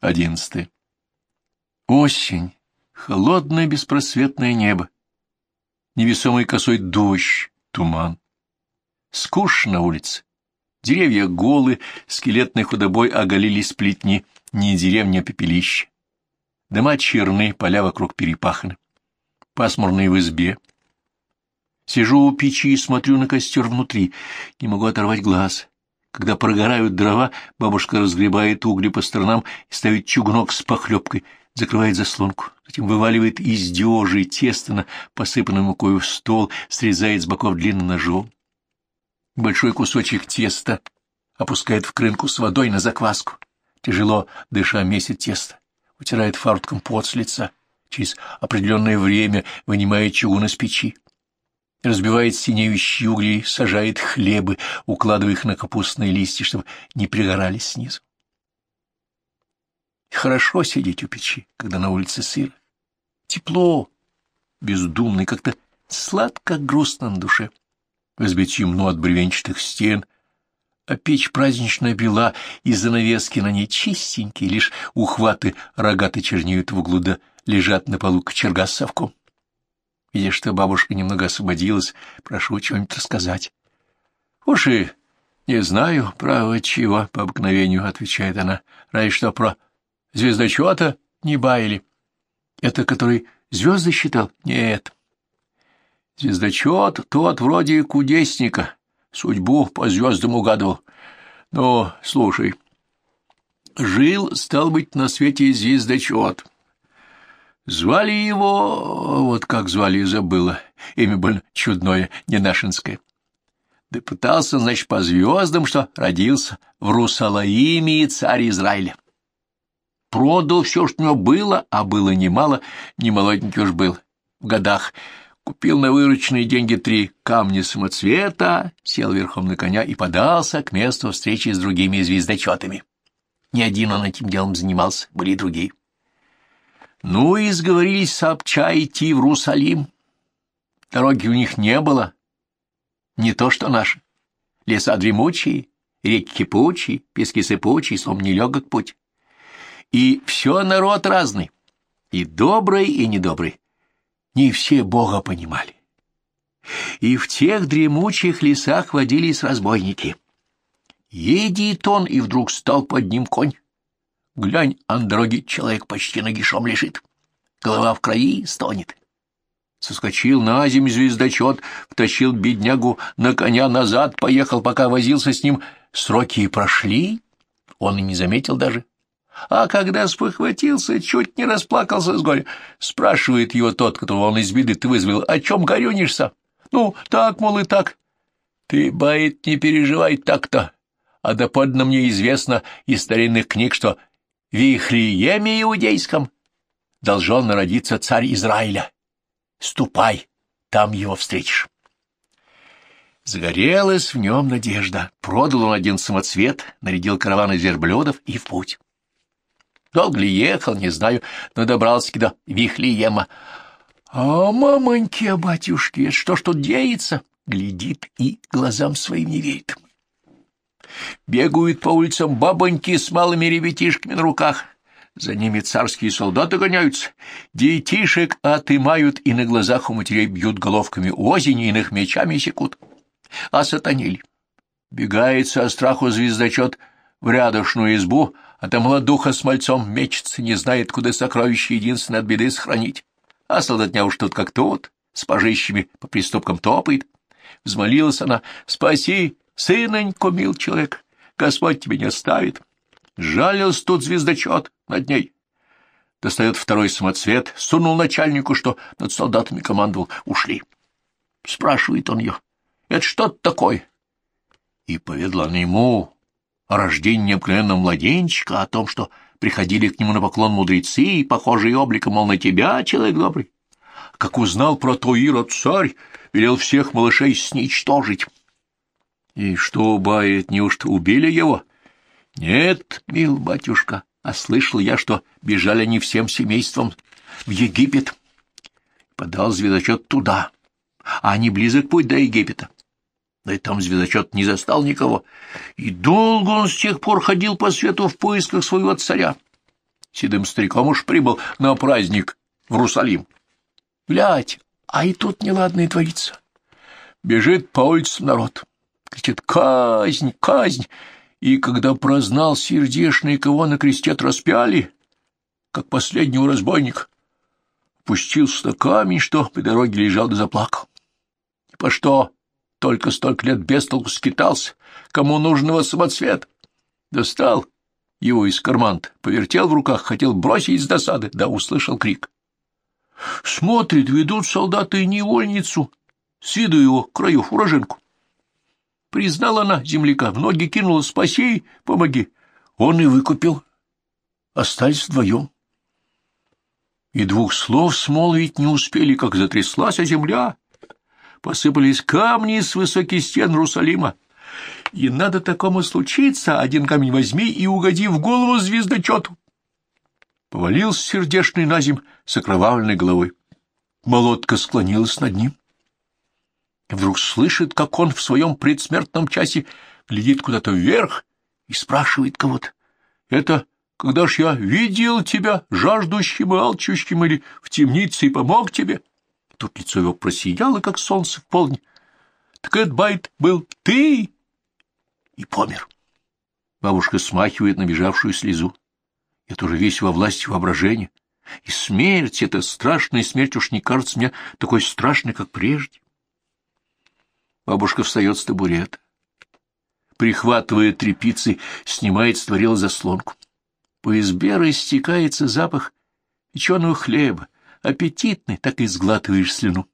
Одиннадцатое. Осень. Холодное беспросветное небо. Невесомый косой дождь, туман. Скучно на улице. Деревья голы, скелетной худобой оголились плетни, ни деревня, а пепелище. Дома черны, поля вокруг перепаханы. Пасмурные в избе. Сижу у печи и смотрю на костер внутри. Не могу оторвать глаз. Когда прогорают дрова, бабушка разгребает угли по сторонам и ставит чугунок с похлебкой, закрывает заслонку. Затем вываливает из дежи тесто на посыпанный мукой в стол, срезает с боков длинным ножом. Большой кусочек теста опускает в крынку с водой на закваску. Тяжело дыша месит тесто, утирает фартком пот с лица. Через определенное время вынимает чугун из печи разбивает синеющие угли, сажает хлебы, укладывая их на капустные листья, чтобы не пригорали снизу. Хорошо сидеть у печи, когда на улице сыро. Тепло, бездумно и как-то сладко-грустно на душе. В избе темно от бревенчатых стен, а печь праздничная бела, и занавески на ней чистенькие, лишь ухваты рогаты чернеют в углу, да лежат на полу кочерга с совком. Видя, что бабушка немного освободилась, прошу что-нибудь рассказать. — Уж и не знаю, право чего, по обыкновению, — отвечает она. — Разве что про звездочета не баяли. — Это который звезды считал? — Нет. Звездочет тот вроде кудесника, судьбу по звездам угадывал. Но, слушай, жил, стал быть, на свете звездочет. Звали его... вот как звали, забыла. Имя было чудное, не нашинское. Да пытался, значит, по звездам, что родился в Русалаиме царь Израиля. Продал все, что у него было, а было немало, не молоденький уж был, в годах. Купил на вырученные деньги три камня самоцвета, сел верхом на коня и подался к месту встречи с другими звездочетами. Не один он этим делом занимался, были и другие. Ну и сговорились сообща идти в Русалим. Дороги у них не было, не то что наши. Леса дремучие, реки кипучие, пески сыпучие, слом нелегок путь. И все народ разный, и добрый, и недобрый. Не все Бога понимали. И в тех дремучих лесах водились разбойники. Едет он, и вдруг стал под ним конь. Глянь, а на дороге человек почти нагишом лежит. Голова в крови стонет. Соскочил на земь звездочет, втащил беднягу на коня назад, поехал, пока возился с ним. Сроки и прошли, он и не заметил даже. А когда спохватился, чуть не расплакался с горя. Спрашивает его тот, которого он из беды ты вызвал, о чем горюнишься? Ну, так, мол, и так. Ты, бает, не переживай так-то. А доподлинно мне известно из старинных книг, что в Вихлееме иудейском должен народиться царь Израиля. Ступай, там его встретишь. Загорелась в нем надежда. Продал он один самоцвет, нарядил караван из верблюдов и в путь. Долго ли ехал, не знаю, но добрался до Вихлеема. А мамоньки, а батюшки, что ж тут деется? Глядит и глазам своим не верит. Бегают по улицам бабоньки с малыми ребятишками на руках. За ними царские солдаты гоняются. Детишек отымают и на глазах у матерей бьют головками озени, иных мечами секут. А сатанили. Бегает со страху звездочет в рядошную избу, а там ладуха с мальцом мечется, не знает, куда сокровище единственное от беды сохранить. А солдатня уж тут как тот, с пожищами по приступкам топает. Взмолилась она, спаси, Сынонько, мил человек, Господь тебя не оставит. Жалился тут звездочет над ней. Достает второй самоцвет, сунул начальнику, что над солдатами командовал, ушли. Спрашивает он ее, это что такое? И поведала она ему о рождении необыкновенного младенчика, о том, что приходили к нему на поклон мудрецы, и похожие обликом, мол, на тебя, человек добрый. Как узнал про то Ирод царь, велел всех малышей сничтожить. И что, бает, неужто убили его? Нет, мил батюшка, а слышал я, что бежали они всем семейством в Египет. Подал звездочет туда, а не близок путь до Египета. Да и там звездочет не застал никого, и долго он с тех пор ходил по свету в поисках своего царя. седым стариком уж прибыл на праздник в Русалим. Глядь, а и тут неладное творится. Бежит по улицам народ, кричит «Казнь! Казнь!» И когда прознал сердешный, кого на кресте распяли, как последнего разбойника, пустился на камень, что по дороге лежал да заплакал. По что только столько лет без толку скитался, кому нужного самоцвет. Достал его из кармана, повертел в руках, хотел бросить с досады, да услышал крик. Смотрит, ведут солдаты невольницу, с виду его краев уроженку. Признала она земляка, в ноги кинула, спаси, помоги. Он и выкупил. Остались вдвоем. И двух слов смолвить не успели, как затряслась земля. Посыпались камни с высоких стен Русалима. И надо такому случиться, один камень возьми и угоди в голову звездочету. Повалился сердешный на земь с окровавленной головой. Молодка склонилась над ним. И вдруг слышит, как он в своем предсмертном часе глядит куда-то вверх и спрашивает кого-то. Это когда ж я видел тебя, жаждущим и алчущим, или в темнице и помог тебе? Тут лицо его просияло, как солнце в полдень. Так этот байт был ты! И помер. Бабушка смахивает набежавшую слезу. Это уже весь во власти воображения. И смерть, эта страшная смерть уж не кажется мне такой страшной, как прежде. Бабушка встает с табурета. Прихватывая тряпицы, снимает с творила заслонку. По избе растекается запах печеного хлеба, аппетитный, так и сглатываешь слюну.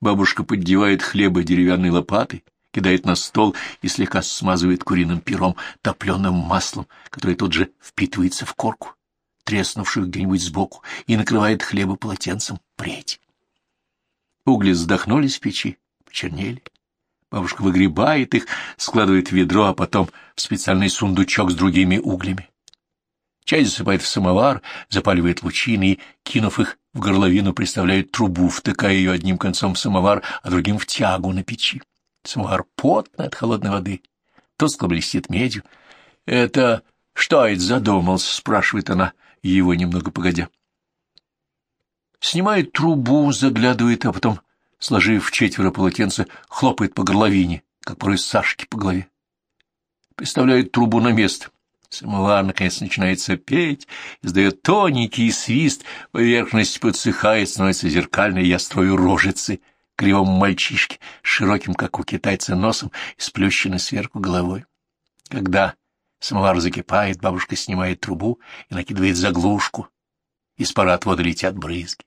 Бабушка поддевает хлеба деревянной лопатой, кидает на стол и слегка смазывает куриным пером, топленым маслом, которое тут же впитывается в корку, треснувшую где-нибудь сбоку, и накрывает хлеба полотенцем преть. Угли вздохнули с печи, почернели. Бабушка выгребает их, складывает в ведро, а потом в специальный сундучок с другими углями. Чай засыпает в самовар, запаливает лучины и, кинув их в горловину, приставляет трубу, втыкая ее одним концом в самовар, а другим в тягу на печи. Самовар потный от холодной воды, тускло блестит медью. — Это что это задумался? — спрашивает она, его немного погодя. Снимает трубу, заглядывает, а потом, сложив четверо полотенце, хлопает по горловине, как порой Сашки по голове. Представляет трубу на место Самовар, наконец, начинает сопеть, издает тоненький свист, поверхность подсыхает, становится зеркальной, я строю рожицы кривому мальчишке, широким, как у китайца, носом и сплющенной сверху головой. Когда самовар закипает, бабушка снимает трубу и накидывает заглушку. Из пара отвода летят брызги.